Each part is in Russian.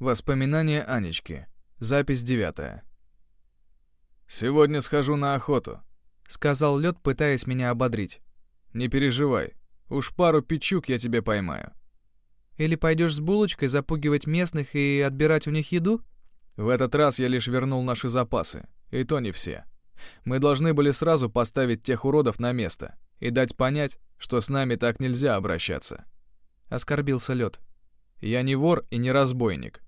Воспоминания Анечки. Запись девятая. «Сегодня схожу на охоту», — сказал Лед, пытаясь меня ободрить. «Не переживай, уж пару печук я тебе поймаю». «Или пойдешь с булочкой запугивать местных и отбирать у них еду?» «В этот раз я лишь вернул наши запасы, и то не все. Мы должны были сразу поставить тех уродов на место и дать понять, что с нами так нельзя обращаться». Оскорбился Лед. «Я не вор и не разбойник.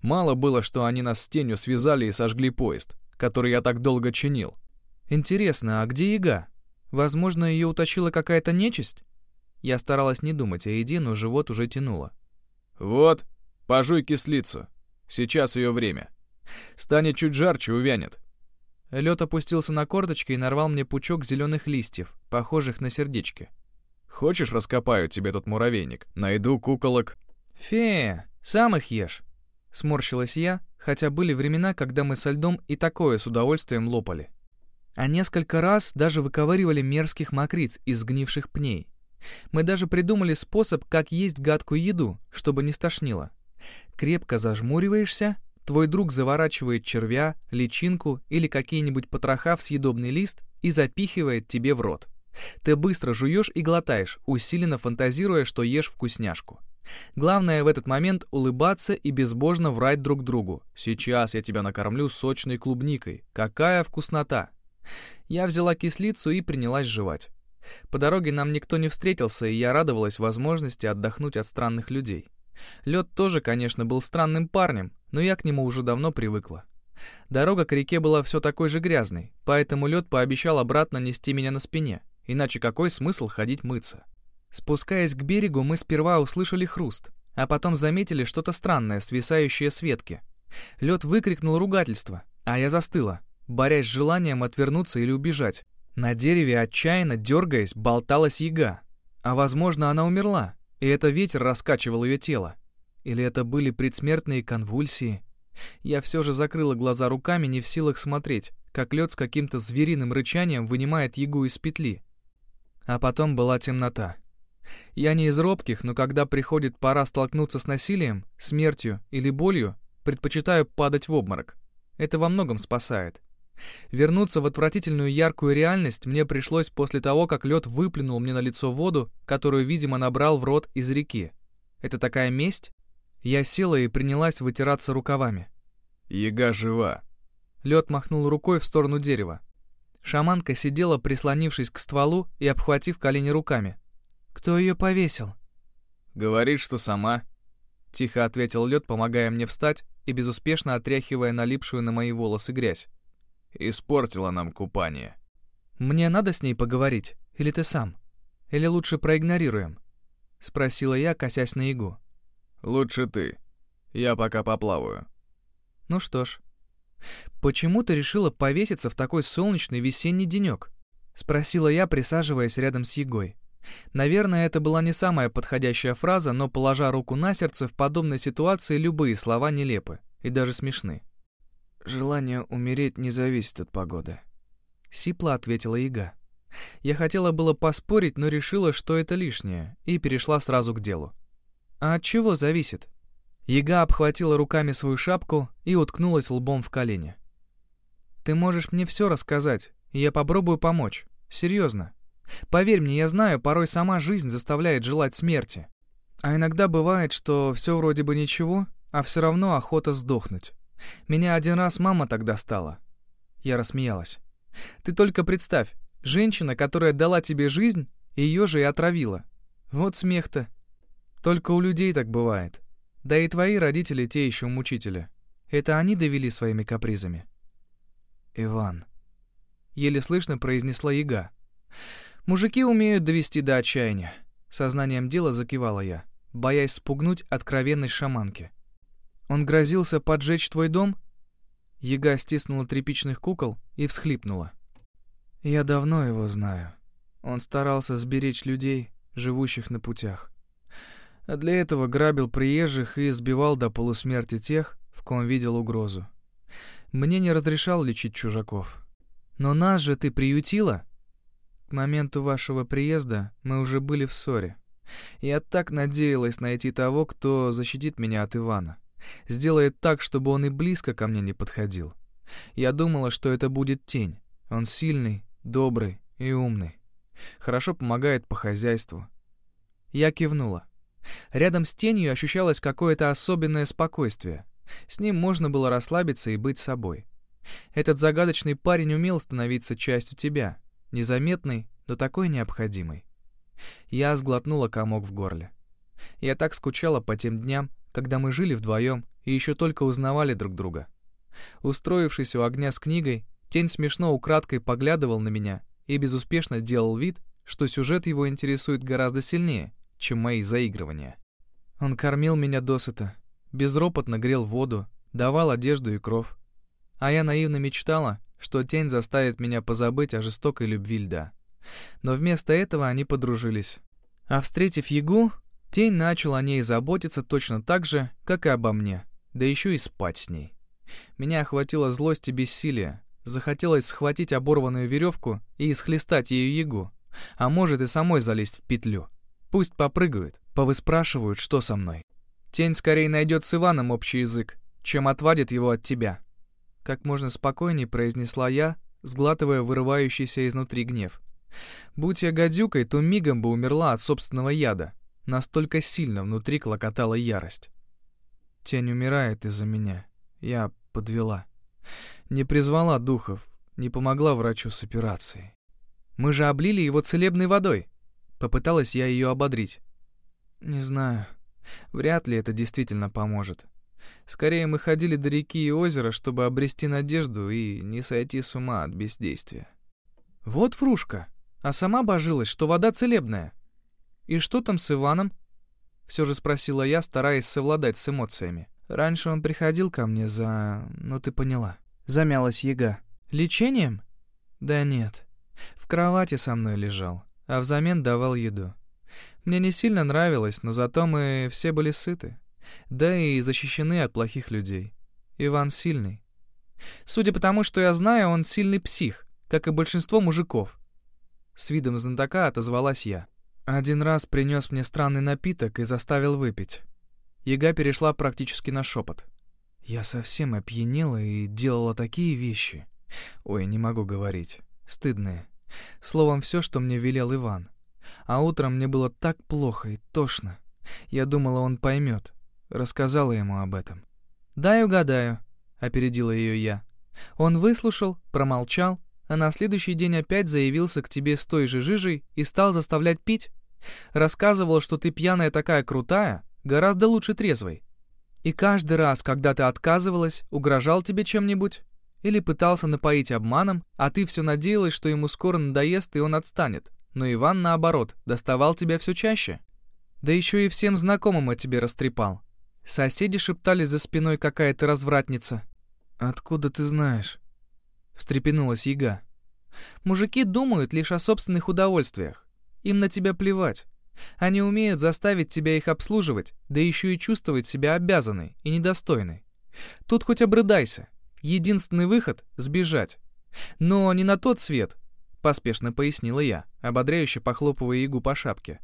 Мало было, что они нас с тенью связали и сожгли поезд, который я так долго чинил. Интересно, а где яга? Возможно, ее утащила какая-то нечисть? Я старалась не думать о еде, но живот уже тянуло. Вот, пожуй кислицу. Сейчас ее время. Станет чуть жарче, увянет. Лед опустился на корточки и нарвал мне пучок зеленых листьев, похожих на сердечки. Хочешь, раскопаю тебе тут муравейник? Найду куколок. Фе, сам их ешь. Сморщилась я, хотя были времена, когда мы со льдом и такое с удовольствием лопали. А несколько раз даже выковыривали мерзких мокриц из сгнивших пней. Мы даже придумали способ, как есть гадкую еду, чтобы не стошнило. Крепко зажмуриваешься, твой друг заворачивает червя, личинку или какие-нибудь потроха в съедобный лист и запихивает тебе в рот. Ты быстро жуешь и глотаешь, усиленно фантазируя, что ешь вкусняшку. Главное в этот момент улыбаться и безбожно врать друг другу. «Сейчас я тебя накормлю сочной клубникой. Какая вкуснота!» Я взяла кислицу и принялась жевать. По дороге нам никто не встретился, и я радовалась возможности отдохнуть от странных людей. Лед тоже, конечно, был странным парнем, но я к нему уже давно привыкла. Дорога к реке была все такой же грязной, поэтому лед пообещал обратно нести меня на спине, иначе какой смысл ходить мыться? Спускаясь к берегу, мы сперва услышали хруст, а потом заметили что-то странное, свисающее с ветки. Лед выкрикнул ругательство, а я застыла, борясь с желанием отвернуться или убежать. На дереве, отчаянно дергаясь, болталась яга. А возможно, она умерла, и это ветер раскачивал ее тело. Или это были предсмертные конвульсии. Я все же закрыла глаза руками, не в силах смотреть, как лед с каким-то звериным рычанием вынимает ягу из петли. А потом была темнота. Я не из робких, но когда приходит пора столкнуться с насилием, смертью или болью, предпочитаю падать в обморок. Это во многом спасает. Вернуться в отвратительную яркую реальность мне пришлось после того, как лед выплюнул мне на лицо воду, которую, видимо, набрал в рот из реки. Это такая месть? Я села и принялась вытираться рукавами. «Яга жива!» Лед махнул рукой в сторону дерева. Шаманка сидела, прислонившись к стволу и обхватив колени руками. «Кто ее повесил?» «Говорит, что сама», — тихо ответил лед, помогая мне встать и безуспешно отряхивая налипшую на мои волосы грязь. «Испортила нам купание». «Мне надо с ней поговорить? Или ты сам? Или лучше проигнорируем?» — спросила я, косясь на Игу. «Лучше ты. Я пока поплаваю». «Ну что ж. Почему ты решила повеситься в такой солнечный весенний денек?» — спросила я, присаживаясь рядом с Егой. Наверное, это была не самая подходящая фраза, но, положа руку на сердце, в подобной ситуации любые слова нелепы и даже смешны. «Желание умереть не зависит от погоды», — сипло ответила Ига. Я хотела было поспорить, но решила, что это лишнее, и перешла сразу к делу. «А от чего зависит?» Яга обхватила руками свою шапку и уткнулась лбом в колени. «Ты можешь мне все рассказать, и я попробую помочь. Серьезно. Поверь мне, я знаю, порой сама жизнь заставляет желать смерти. А иногда бывает, что все вроде бы ничего, а все равно охота сдохнуть. Меня один раз мама тогда стала. Я рассмеялась. Ты только представь, женщина, которая дала тебе жизнь, ее же и отравила. Вот смех-то. Только у людей так бывает. Да и твои родители те еще мучители. Это они довели своими капризами. Иван. Еле слышно произнесла яга. Мужики умеют довести до отчаяния. Сознанием дела закивала я, боясь спугнуть откровенность шаманки. Он грозился поджечь твой дом? Яга стиснула тряпичных кукол и всхлипнула. Я давно его знаю. Он старался сберечь людей, живущих на путях. А для этого грабил приезжих и избивал до полусмерти тех, в ком видел угрозу. Мне не разрешал лечить чужаков. Но нас же ты приютила? К моменту вашего приезда мы уже были в ссоре. Я так надеялась найти того, кто защитит меня от Ивана. Сделает так, чтобы он и близко ко мне не подходил. Я думала, что это будет тень. Он сильный, добрый и умный. Хорошо помогает по хозяйству. Я кивнула. Рядом с тенью ощущалось какое-то особенное спокойствие. С ним можно было расслабиться и быть собой. Этот загадочный парень умел становиться частью тебя, незаметный, но такой необходимый. Я сглотнула комок в горле. Я так скучала по тем дням, когда мы жили вдвоем и еще только узнавали друг друга. Устроившись у огня с книгой, тень смешно украдкой поглядывал на меня и безуспешно делал вид, что сюжет его интересует гораздо сильнее, чем мои заигрывания. Он кормил меня досыта, безропотно грел воду, давал одежду и кров. А я наивно мечтала, что тень заставит меня позабыть о жестокой любви льда. Но вместо этого они подружились. А встретив Ягу, тень начал о ней заботиться точно так же, как и обо мне, да еще и спать с ней. Меня охватила злость и бессилие. Захотелось схватить оборванную веревку и исхлестать ее Ягу, а может и самой залезть в петлю. Пусть попрыгают, повыспрашивают, что со мной. Тень скорее найдет с Иваном общий язык, чем отвадит его от тебя. Как можно спокойнее произнесла я, сглатывая вырывающийся изнутри гнев. Будь я гадюкой, то мигом бы умерла от собственного яда. Настолько сильно внутри клокотала ярость. Тень умирает из-за меня. Я подвела. Не призвала духов, не помогла врачу с операцией. Мы же облили его целебной водой. Попыталась я ее ободрить. Не знаю. Вряд ли это действительно поможет. Скорее, мы ходили до реки и озера, чтобы обрести надежду и не сойти с ума от бездействия. Вот фрушка. А сама божилась, что вода целебная. И что там с Иваном? Все же спросила я, стараясь совладать с эмоциями. Раньше он приходил ко мне за... Ну, ты поняла. Замялась яга. Лечением? Да нет. В кровати со мной лежал, а взамен давал еду. Мне не сильно нравилось, но зато мы все были сыты. Да и защищены от плохих людей. Иван сильный. Судя по тому, что я знаю, он сильный псих, как и большинство мужиков. С видом знатока отозвалась я. Один раз принес мне странный напиток и заставил выпить. Яга перешла практически на шепот. Я совсем опьянела и делала такие вещи. Ой, не могу говорить. Стыдные. Словом, все, что мне велел Иван. А утром мне было так плохо и тошно. Я думала, он поймет. Рассказала ему об этом. «Дай угадаю», — опередила ее я. Он выслушал, промолчал, а на следующий день опять заявился к тебе с той же жижей и стал заставлять пить? Рассказывал, что ты пьяная такая крутая, гораздо лучше трезвой. И каждый раз, когда ты отказывалась, угрожал тебе чем-нибудь? Или пытался напоить обманом, а ты все надеялась, что ему скоро надоест и он отстанет. Но Иван, наоборот, доставал тебя все чаще. Да еще и всем знакомым о тебе растрепал. Соседи шептали за спиной, какая ты развратница. «Откуда ты знаешь?» — встрепенулась яга. «Мужики думают лишь о собственных удовольствиях. Им на тебя плевать. Они умеют заставить тебя их обслуживать, да еще и чувствовать себя обязанной и недостойной. Тут хоть обрыдайся. Единственный выход — сбежать. Но не на тот свет, — поспешно пояснила я, ободряюще похлопывая Ягу по шапке.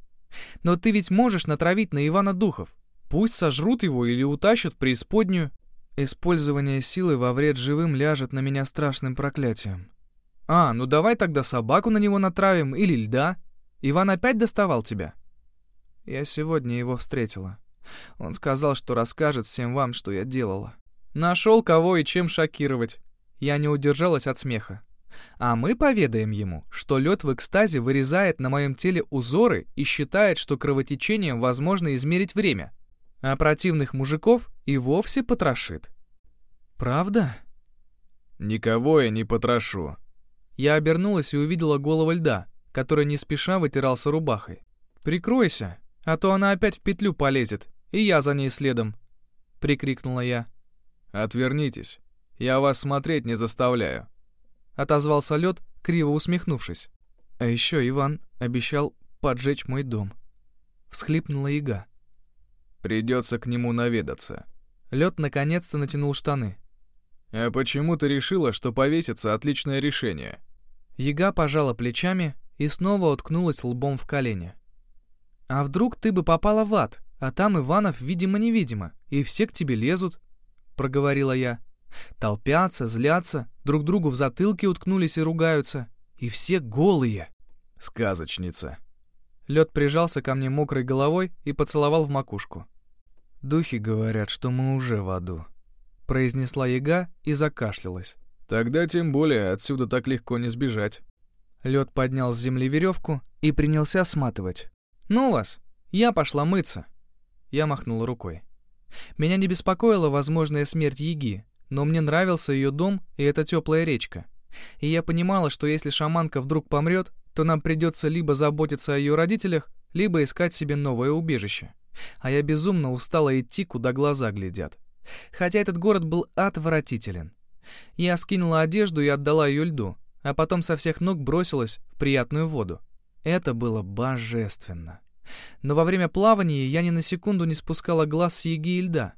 Но ты ведь можешь натравить на Ивана духов. Пусть сожрут его или утащат в преисподнюю. Использование силы во вред живым ляжет на меня страшным проклятием. А, ну давай тогда собаку на него натравим или льда. Иван опять доставал тебя? Я сегодня его встретила. Он сказал, что расскажет всем вам, что я делала. Нашел кого и чем шокировать. Я не удержалась от смеха. А мы поведаем ему, что лед в экстазе вырезает на моем теле узоры и считает, что кровотечением возможно измерить время а противных мужиков и вовсе потрошит. Правда? Никого я не потрошу. Я обернулась и увидела голову льда, который не спеша вытирался рубахой. «Прикройся, а то она опять в петлю полезет, и я за ней следом», — прикрикнула я. «Отвернитесь, я вас смотреть не заставляю», — отозвался лед, криво усмехнувшись. «А еще Иван обещал поджечь мой дом», — всхлипнула яга. Придется к нему наведаться. Лед наконец-то натянул штаны. А почему ты решила, что повеситься отличное решение? Яга пожала плечами и снова уткнулась лбом в колени. А вдруг ты бы попала в ад, а там Иванов видимо-невидимо, и все к тебе лезут», — проговорила я. Толпятся, злятся, друг другу в затылке уткнулись и ругаются. И все голые. Сказочница. Лед прижался ко мне мокрой головой и поцеловал в макушку. «Духи говорят, что мы уже в аду», — произнесла яга и закашлялась. «Тогда тем более отсюда так легко не сбежать». Лед поднял с земли веревку и принялся сматывать. «Ну вас! Я пошла мыться!» Я махнул рукой. Меня не беспокоила возможная смерть Яги, но мне нравился ее дом и эта теплая речка. И я понимала, что если шаманка вдруг помрет, то нам придется либо заботиться о ее родителях, либо искать себе новое убежище. А я безумно устала идти, куда глаза глядят. Хотя этот город был отвратителен. Я скинула одежду и отдала ее льду, а потом со всех ног бросилась в приятную воду. Это было божественно. Но во время плавания я ни на секунду не спускала глаз с яги и льда.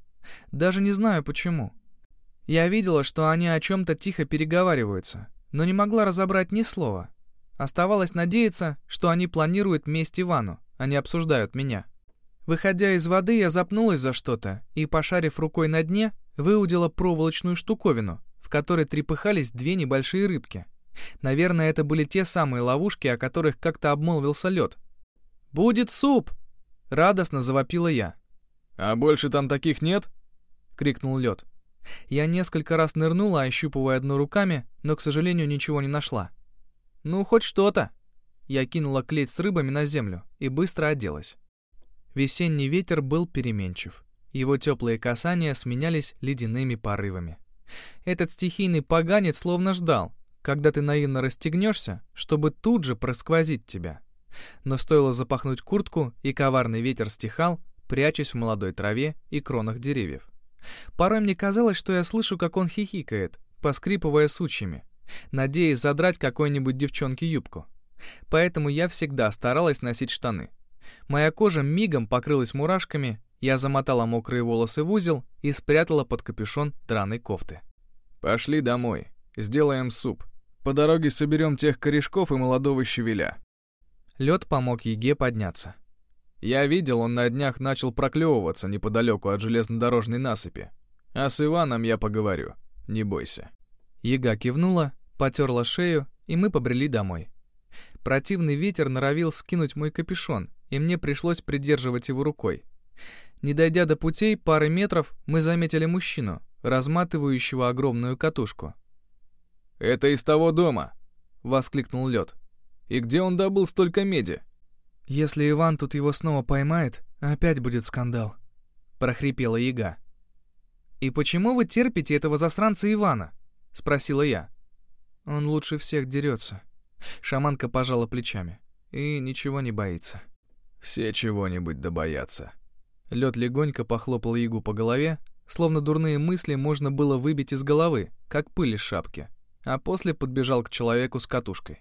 Даже не знаю почему. Я видела, что они о чем-то тихо переговариваются, но не могла разобрать ни слова. Оставалось надеяться, что они планируют месть Ивану, а не обсуждают меня. Выходя из воды, я запнулась за что-то и, пошарив рукой на дне, выудила проволочную штуковину, в которой трепыхались две небольшие рыбки. Наверное, это были те самые ловушки, о которых как-то обмолвился лед. «Будет суп!» — радостно завопила я. «А больше там таких нет?» — крикнул лед. Я несколько раз нырнула, ощупывая дно руками, но, к сожалению, ничего не нашла. «Ну, хоть что-то!» Я кинула клеть с рыбами на землю и быстро оделась. Весенний ветер был переменчив. Его теплые касания сменялись ледяными порывами. Этот стихийный поганец словно ждал, когда ты наивно расстегнешься, чтобы тут же просквозить тебя. Но стоило запахнуть куртку, и коварный ветер стихал, прячась в молодой траве и кронах деревьев. Порой мне казалось, что я слышу, как он хихикает, поскрипывая сучьями, надеясь задрать какой-нибудь девчонке юбку. Поэтому я всегда старалась носить штаны. Моя кожа мигом покрылась мурашками, я замотала мокрые волосы в узел и спрятала под капюшон драной кофты. «Пошли домой. Сделаем суп. По дороге соберем тех корешков и молодого щавеля». Лед помог Еге подняться. Я видел, он на днях начал проклевываться неподалеку от железнодорожной насыпи. А с Иваном я поговорю, не бойся. Яга кивнула, потерла шею, и мы побрели домой. Противный ветер норовил скинуть мой капюшон, и мне пришлось придерживать его рукой. Не дойдя до путей пары метров, мы заметили мужчину, разматывающего огромную катушку. «Это из того дома!» — воскликнул лед. «И где он добыл столько меди?» «Если Иван тут его снова поймает, опять будет скандал», — прохрипела яга. «И почему вы терпите этого засранца Ивана?» — спросила я. «Он лучше всех дерется». Шаманка пожала плечами. И ничего не боится. «Все чего-нибудь да боятся». Лед легонько похлопал ягу по голове, словно дурные мысли можно было выбить из головы, как пыль из шапки, а после подбежал к человеку с катушкой.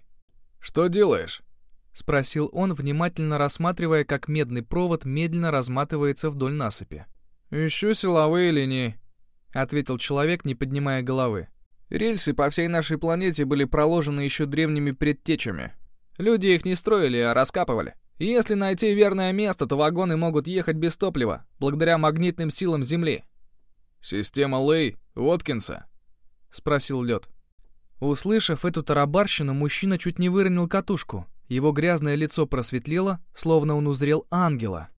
«Что делаешь?» — спросил он, внимательно рассматривая, как медный провод медленно разматывается вдоль насыпи. «Ищу силовые линии», — ответил человек, не поднимая головы. «Рельсы по всей нашей планете были проложены еще древними предтечами. Люди их не строили, а раскапывали. Если найти верное место, то вагоны могут ехать без топлива, благодаря магнитным силам Земли». «Система Лей Уоткинса?» — спросил Лед. Услышав эту тарабарщину, мужчина чуть не выронил катушку, его грязное лицо просветлело, словно он узрел ангела.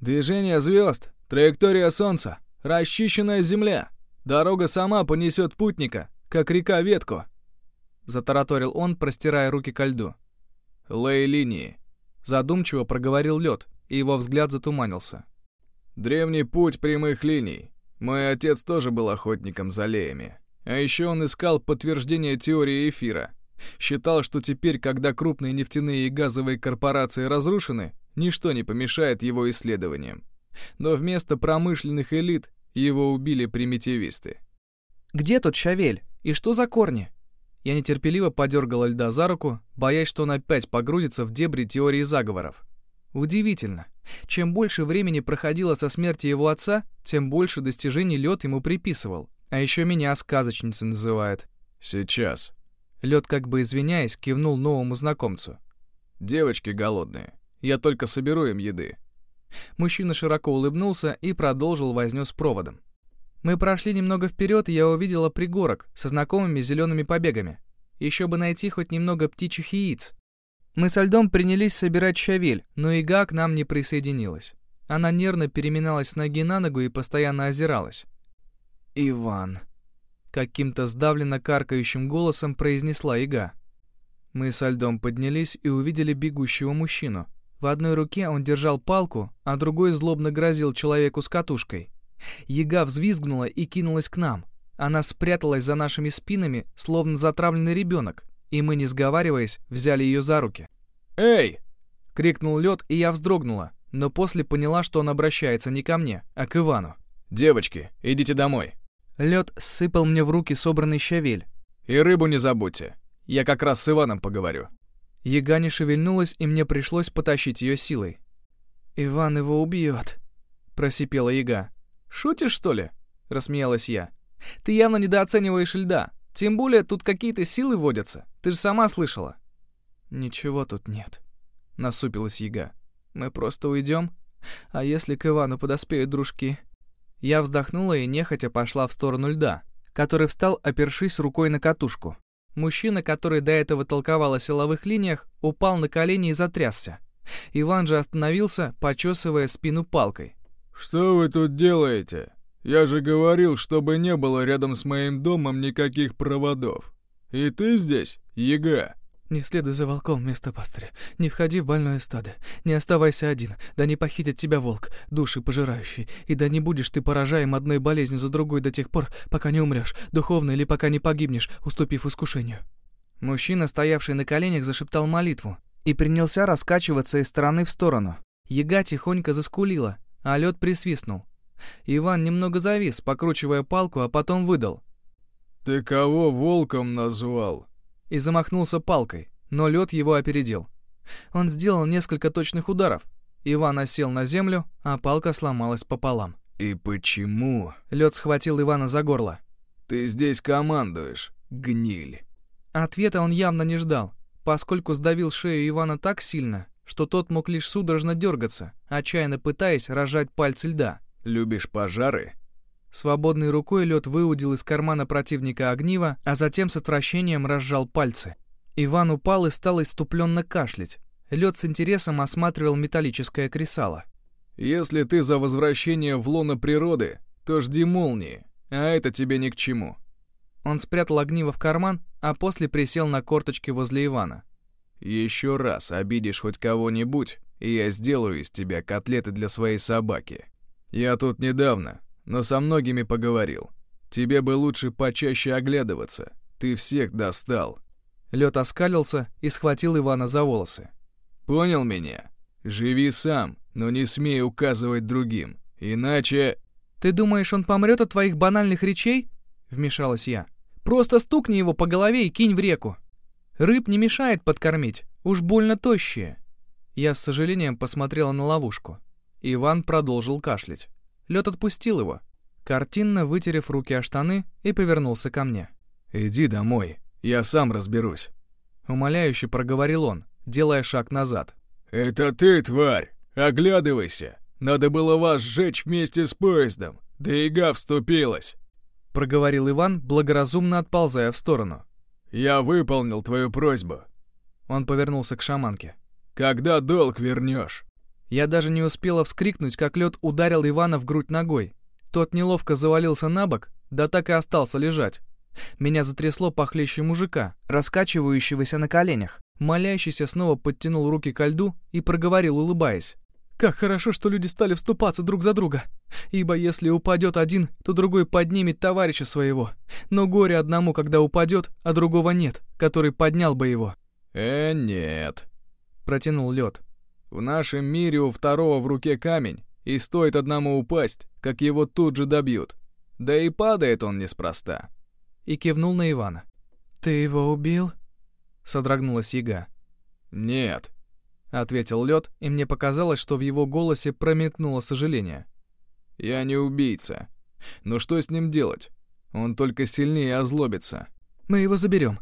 «Движение звезд, траектория солнца, расчищенная земля. Дорога сама понесет путника, как река ветку», — затараторил он, простирая руки ко льду. «Лей линии», — задумчиво проговорил лед, и его взгляд затуманился. «Древний путь прямых линий. Мой отец тоже был охотником за леями. А еще он искал подтверждение теории эфира — Считал, что теперь, когда крупные нефтяные и газовые корпорации разрушены, ничто не помешает его исследованиям. Но вместо промышленных элит его убили примитивисты. «Где тот Шавель? И что за корни?» Я нетерпеливо подергала льда за руку, боясь, что он опять погрузится в дебри теории заговоров. Удивительно. Чем больше времени проходило со смерти его отца, тем больше достижений лед ему приписывал. А еще меня сказочницей называет. «Сейчас», Лед, как бы извиняясь, кивнул новому знакомцу. «Девочки голодные. Я только соберу им еды». Мужчина широко улыбнулся и продолжил возню с проводом. Мы прошли немного вперед, и я увидела пригорок со знакомыми зелеными побегами. Еще бы найти хоть немного птичьих яиц. Мы со льдом принялись собирать щавель, но Ига к нам не присоединилась. Она нервно переминалась с ноги на ногу и постоянно озиралась. «Иван», — каким-то сдавленно каркающим голосом произнесла Ига. Мы со льдом поднялись и увидели бегущего мужчину. В одной руке он держал палку, а другой злобно грозил человеку с катушкой. Яга взвизгнула и кинулась к нам. Она спряталась за нашими спинами, словно затравленный ребенок, и мы, не сговариваясь, взяли ее за руки. «Эй!» — крикнул лед, и я вздрогнула, но после поняла, что он обращается не ко мне, а к Ивану. «Девочки, идите домой!» Лед сыпал мне в руки собранный щавель. «И рыбу не забудьте. Я как раз с Иваном поговорю». Яга не шевельнулась, и мне пришлось потащить ее силой. «Иван его убьет», — просипела Яга. «Шутишь, что ли?» — рассмеялась я. «Ты явно недооцениваешь льда. Тем более тут какие-то силы водятся. Ты же сама слышала». «Ничего тут нет», — насупилась Яга. «Мы просто уйдем? А если к Ивану подоспеют дружки?» Я вздохнула и нехотя пошла в сторону льда, который встал, опершись рукой на катушку. Мужчина, который до этого толковал о силовых линиях, упал на колени и затрясся. Иван же остановился, почесывая спину палкой. «Что вы тут делаете? Я же говорил, чтобы не было рядом с моим домом никаких проводов. И ты здесь, Ега?» «Не следуй за волком, место пастыря. Не входи в больное стадо. Не оставайся один. Да не похитит тебя волк, души пожирающий. И да не будешь ты поражаем одной болезнью за другой до тех пор, пока не умрешь, духовно или пока не погибнешь, уступив искушению». Мужчина, стоявший на коленях, зашептал молитву и принялся раскачиваться из стороны в сторону. Яга тихонько заскулила, а лед присвистнул. Иван немного завис, покручивая палку, а потом выдал. «Ты кого волком назвал?» И замахнулся палкой, но лед его опередил. Он сделал несколько точных ударов. Иван осел на землю, а палка сломалась пополам. «И почему?» Лед схватил Ивана за горло. «Ты здесь командуешь, гниль». Ответа он явно не ждал, поскольку сдавил шею Ивана так сильно, что тот мог лишь судорожно дергаться, отчаянно пытаясь разжать пальцы льда. «Любишь пожары?» Свободной рукой лед выудил из кармана противника огниво, а затем с отвращением разжал пальцы. Иван упал и стал иступленно кашлять. Лед с интересом осматривал металлическое кресало. «Если ты за возвращение в лоно природы, то жди молнии, а это тебе ни к чему». Он спрятал огниво в карман, а после присел на корточки возле Ивана. Еще раз обидишь хоть кого-нибудь, и я сделаю из тебя котлеты для своей собаки. Я тут недавно, но со многими поговорил. Тебе бы лучше почаще оглядываться. Ты всех достал. Лед оскалился и схватил Ивана за волосы. Понял меня? Живи сам, но не смей указывать другим. Иначе... Ты думаешь, он помрет от твоих банальных речей? Вмешалась я. Просто стукни его по голове и кинь в реку. Рыб не мешает подкормить, уж больно тощие. Я с сожалением посмотрела на ловушку. Иван продолжил кашлять. Лед отпустил его, картинно вытерев руки о штаны и повернулся ко мне. «Иди домой, я сам разберусь», — умоляюще проговорил он, делая шаг назад. «Это ты, тварь! Оглядывайся! Надо было вас сжечь вместе с поездом, да ига вступилась!» — проговорил Иван, благоразумно отползая в сторону. «Я выполнил твою просьбу». Он повернулся к шаманке. «Когда долг вернешь?» Я даже не успела вскрикнуть, как лед ударил Ивана в грудь ногой. Тот неловко завалился на бок, да так и остался лежать. Меня затрясло похлеще мужика, раскачивающегося на коленях. Молящийся снова подтянул руки ко льду и проговорил, улыбаясь. Как хорошо, что люди стали вступаться друг за друга. Ибо если упадет один, то другой поднимет товарища своего. Но горе одному, когда упадет, а другого нет, который поднял бы его. «Э, нет», — протянул лед. «В нашем мире у второго в руке камень, и стоит одному упасть, как его тут же добьют. Да и падает он неспроста». И кивнул на Ивана. «Ты его убил?» — содрогнулась яга. «Нет», ответил лед, и мне показалось, что в его голосе промелькнуло сожаление. Я не убийца. Но что с ним делать? Он только сильнее озлобится. Мы его заберем.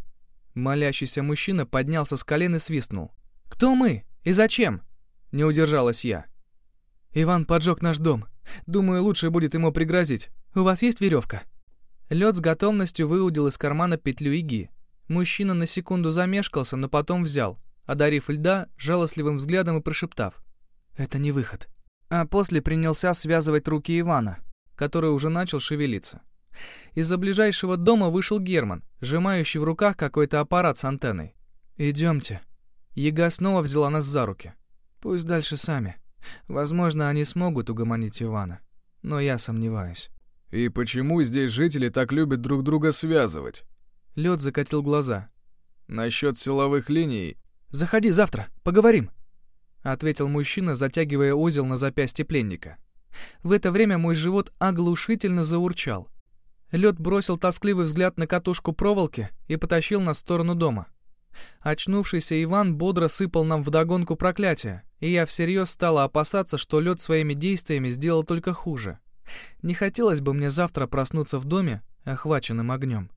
Молящийся мужчина поднялся с колен и свистнул. Кто мы? И зачем? Не удержалась я. Иван поджег наш дом. Думаю, лучше будет ему пригрозить. У вас есть веревка? Лед с готовностью выудил из кармана петлю иги. Мужчина на секунду замешкался, но потом взял, одарив льда жалостливым взглядом и прошептав. «Это не выход». А после принялся связывать руки Ивана, который уже начал шевелиться. Из-за ближайшего дома вышел Герман, сжимающий в руках какой-то аппарат с антенной. «Идемте». Яга снова взяла нас за руки. «Пусть дальше сами. Возможно, они смогут угомонить Ивана, но я сомневаюсь. И почему здесь жители так любят друг друга связывать? Лед закатил глаза. Насчет силовых линий... Заходи завтра, поговорим, ответил мужчина, затягивая узел на запястье пленника. В это время мой живот оглушительно заурчал. Лед бросил тоскливый взгляд на катушку проволоки и потащил нас в сторону дома. Очнувшийся Иван бодро сыпал нам вдогонку проклятия, и я всерьез стала опасаться, что лед своими действиями сделал только хуже. Не хотелось бы мне завтра проснуться в доме, охваченным огнем.